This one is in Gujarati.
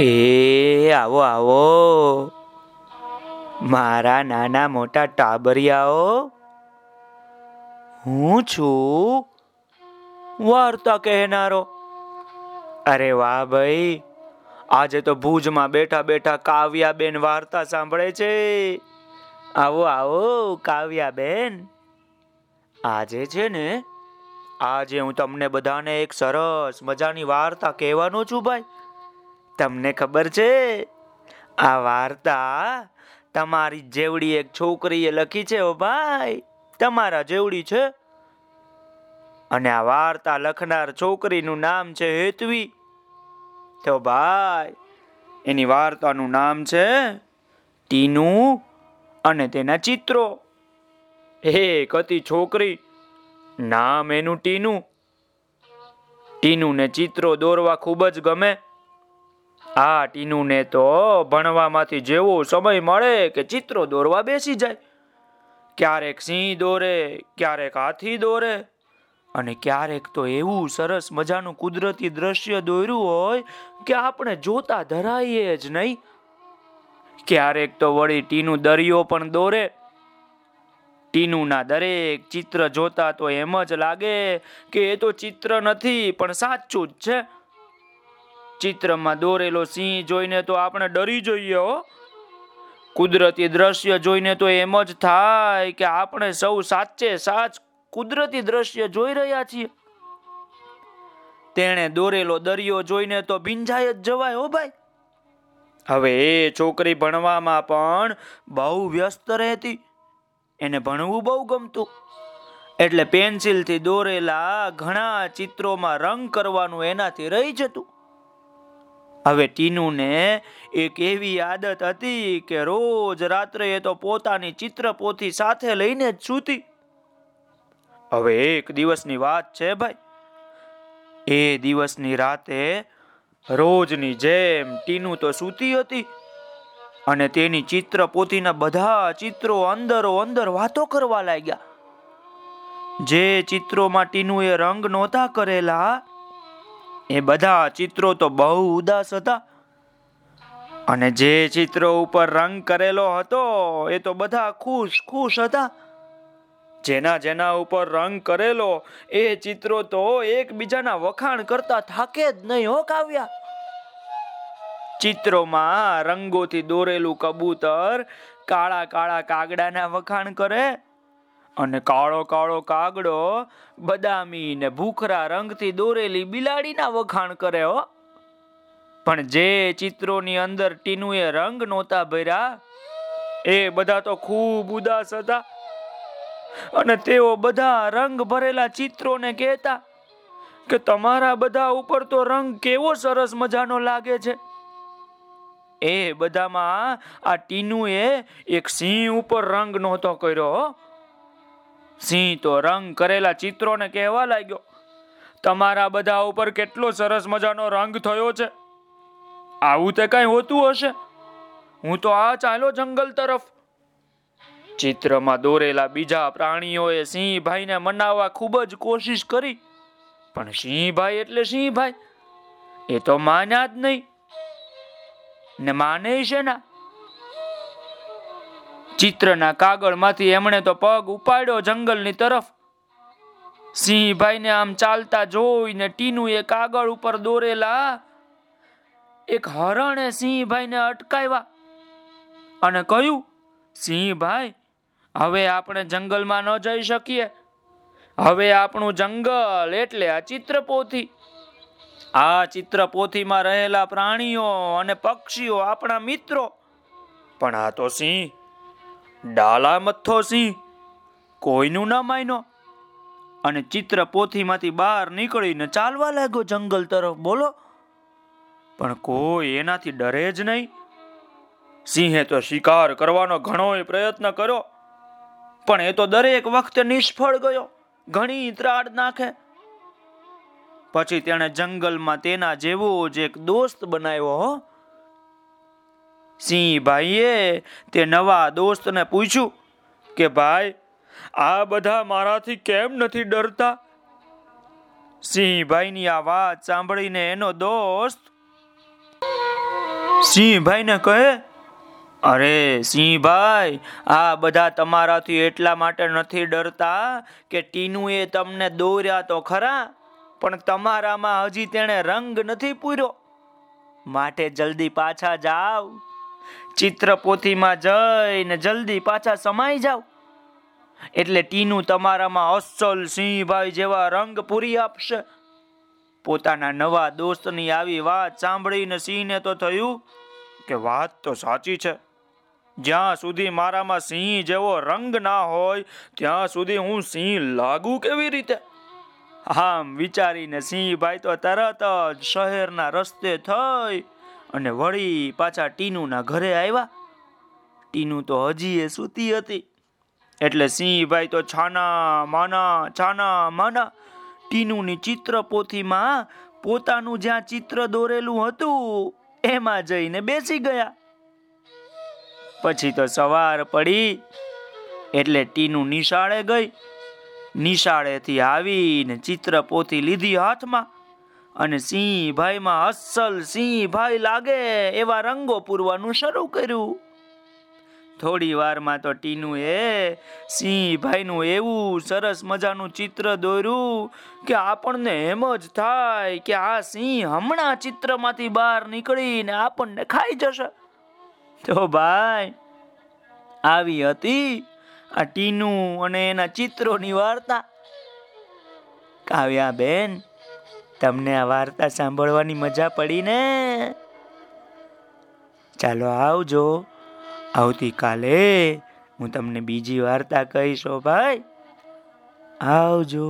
એ, આવો આવો. મારા નાના મોટા ટાબરિયાઓ, હું છું વાર્તા કહેનારો. અરે વાહ ભાઈ, આજે તો ભુજમાં બેઠા બેઠા કાવ્યાબેન વાર્તા સાંભળે છે. આવો આવો, કાવ્યાબેન. આજે છે ને, આજે હું તમને બધાને એક સરસ મજાની વાર્તા કહેવાનો છું ભાઈ. તમને ખબર છે? આ વાર્તા તમારી જેવડી એક છોકરીએ લખી છે, ઓ ભાઈ. તમારા જેવડી છે. અને આ વાર્તા લખનાર છોકરીનું નામ છે હેતવી. તો ભાઈ, એની વાર્તાનું નામ છે ટીનુ અને તેના ચિત્રો. હે કતી છોકરી, નામ એનું ટીનુ. ટીનુ ને ચિત્રો દોરવા ખૂબ જ ગમે. આ ટીનુને તો ભણવામાંથી જેવો સમય મળે કે ચિત્રો દોરવા બેસી જાય. ક્યારેક સિંહ દોરે, ક્યારેક હાથી દોરે. અને ક્યારેક તો એવું સરસ મજાનું કુદરતી દ્રશ્ય દોર્યું હોય કે આપણે જોતા ધરાઈએ જ નહીં. ક્યારેક તો વળી ટીનુ દરિયો પણ દોરે. ટીનુના દરેક ચિત્ર જોતા તો એમ જ લાગે કે એ તો ચિત્ર નથી, પણ સાચું જ છે. ચિત્રમાં દોરેલો સિંહ જોઈને તો આપણે ડરી જઈએ હો. કુદરતી દ્રશ્ય જોઈને તો એમ જ થાય કે આપણે સૌ સાચે સાચ કુદરતી દ્રશ્ય જોઈ રહ્યા છીએ. તેણે દોરેલો દરિયો જોઈને તો ભીંજાય જ જવાય હો ભાઈ. હવે એ છોકરી ભણવામાં પણ બહુ વ્યસ્ત રહેતી. એને ભણવું બહુ ગમતું. એટલે પેન્સિલથી દોરેલા ઘણા ચિત્રોમાં રંગ કરવાનું એનાથી રહી જતું. હવે ટીનુને એક એવી આદત હતી કે રોજ રાત્રે એ તો પોતાની ચિત્રપોથી સાથે લઈને જ સૂતી. હવે એક દિવસની વાત છે ભાઈ. એ દિવસની રાતે રોજની જેમ ટીનુ તો સૂતી હતી અને તેની ચિત્ર પોતીના બધા ચિત્રો અંદરો અંદર વાતો કરવા લાગ્યા. જે ચિત્રોમાં ટીનુએ રંગ નહોતા કરેલા એ બધા ચિત્રો તો બહુ ઉદાસ હતા. અને જે ચિત્રો ઉપર રંગ કરેલો હતો, એ તો બધા ખુશ ખુશ હતા. જેના જેના ઉપર રંગ કરેલો, એ ચિત્રો તો એકબીજાના વખાણ કરતા થાકે જ નહીં હો કાવ્યા. ચિત્રોમાં રંગોથી દોરેલું કબૂતર કાળા કાળા કાગડાના વખાણ કરે અને કાળો કાળો કાગડો બદામી ને ભૂખરા રંગથી દોરેલી બિલાડીના વખાણ કરે હો. પણ જે ચિત્રોની અંદર ટીનુએ રંગ નહોતા ભર્યા, એ બધા તો ખૂબ ઉદાસ હતા. અને તેઓ બધા રંગ ભરેલા ચિત્રોને કહેતા કે તમારા બધા ઉપર તો રંગ કેવો સરસ મજાનો લાગે છે. એ બધામાં આ ટીનુએ એક સિંહ ઉપર રંગ નહોતો કર્યો સિંહ તો રંગ કરેલા ચિત્રોને કહેવા લાગ્યો, તમારા બધા ઉપર કેટલો સરસ મજાનો રંગ થયો છે. આવું તે કઈ હોતું હશે? હું તો આ ચાલો જંગલ તરફ. ચિત્રમાં દોરેલા બીજા પ્રાણીઓએ સિંહભાઈને મનાવવા ખૂબ જ કોશિશ કરી, પણ સિંહભાઈ એટલે સિંહભાઈ, એ તો માન્યા જ નહીં. ને માને છે ના? ચિત્રના કાગળમાંથી એમણે તો પગ ઉપાડ્યો જંગલની તરફ. સિંહભાઈને આમ ચાલતા જોઈને ટીનુએ કાગળ ઉપર દોરેલા એક હરણે સિંહભાઈને અટકાવ્યા અને કહ્યું, સિંહભાઈ, હવે આપણે જંગલમાં ન જઈ શકીએ. હવે આપણું જંગલ એટલે આ ચિત્રપોથી. આ ચિત્રપોથીમાં રહેલા પ્રાણીઓ અને પક્ષીઓ આપણા મિત્રો. પણ આ તો સિંહ ડાલા મથ્થો સિંહ. કોઈનું ના માયનો. અને ચિત્ર પોથીમાંથી બહાર નીકળીને ચાલવા લાગ્યો જંગલ તરફ, બોલો. પણ કોઈ એનાથી ડરે જ નહીં. સિંહે તો શિકાર કરવાનો ઘણો પ્રયત્ન કર્યો, પણ એ તો દરેક વખતે નિષ્ફળ ગયો, ઘણી ત્રાડ નાખે. પછી તેણે જંગલમાં તેના જેવો જ એક દોસ્ત બનાવ્યો, હો. સિંહભાઈએ તે નવા દોસ્તને પૂછ્યું કે, ભાઈ, આ બધા મારાથી કેમ નથી ડરતા? સિંહભાઈની આ વાત સાંભળીને એનો દોસ્ત સિંહભાઈને કહે, અરે સિંહભાઈ, આ બધા તમારાથી એટલા માટે નથી ડરતા કે ટીનુએ તમને દોર્યા તો ખરા, પણ તમારામાં હજી તેણે રંગ નથી પૂર્યો. માટે જલ્દી પાછા જાવ. ચિત્રપોથીમાં જઈને જલ્દી પાછા સમાઈ જાવ એટલે ટીનું તમારામાં અસલ સિંહભાઈ જેવા રંગ પૂરી આપશે. પોતાના નવા દોસ્તની આવી વાત સાંભળીને સિંહને તો થયું કે વાત તો સાચી છે. જ્યાં સુધી મારામાં સિંહ જેવો રંગ ના હોય, ત્યાં સુધી હું સિંહ લાગુ કેવી રીતે? આમ વિચારીને સિંહભાઈ તો તરત જ શહેરના રસ્તે થઈ અને વળી પાછા ટીનુના ઘરે આવ્યા. ટીનુ તો હજી એ સૂતી હતી. એટલે સિંહભાઈ તો છાના માના છાના માના ટીનુની ચિત્ર પોથીમાં પોતાનું જ્યાં ચિત્ર દોરેલું હતું એમાં જઈને બેસી ગયા. પછી તો સવાર પડી એટલે ટીનુ નિશાળે ગઈ. નિશાળેથી આવીને ચિત્ર પોથી લીધી હાથમાં. અને સિંહભાઈમાં અસલ સિંહભાઈ લાગે એવા રંગો પૂરવાનું શરૂ કર્યું. થોડી વારમાં તો ટીનુએ સિંહભાઈનું એવું સરસ મજાનું ચિત્ર દોર્યું કે આપણને એમ જ થાય કે આ સિંહ હમણાં ચિત્રમાંથી બહાર નીકળીને આપણને ખાઈ જશે. તો ભાઈ, આવી હતી આ ટીનુ અને એના ચિત્રોની વાર્તા. કાવ્યા બેન તમને આ વાર્તા સાંભળવાની મજા પડી ને? ચાલો આવજો. આવતીકાલે હું તમને બીજી વાર્તા કહીશો ભાઈ. આવજો.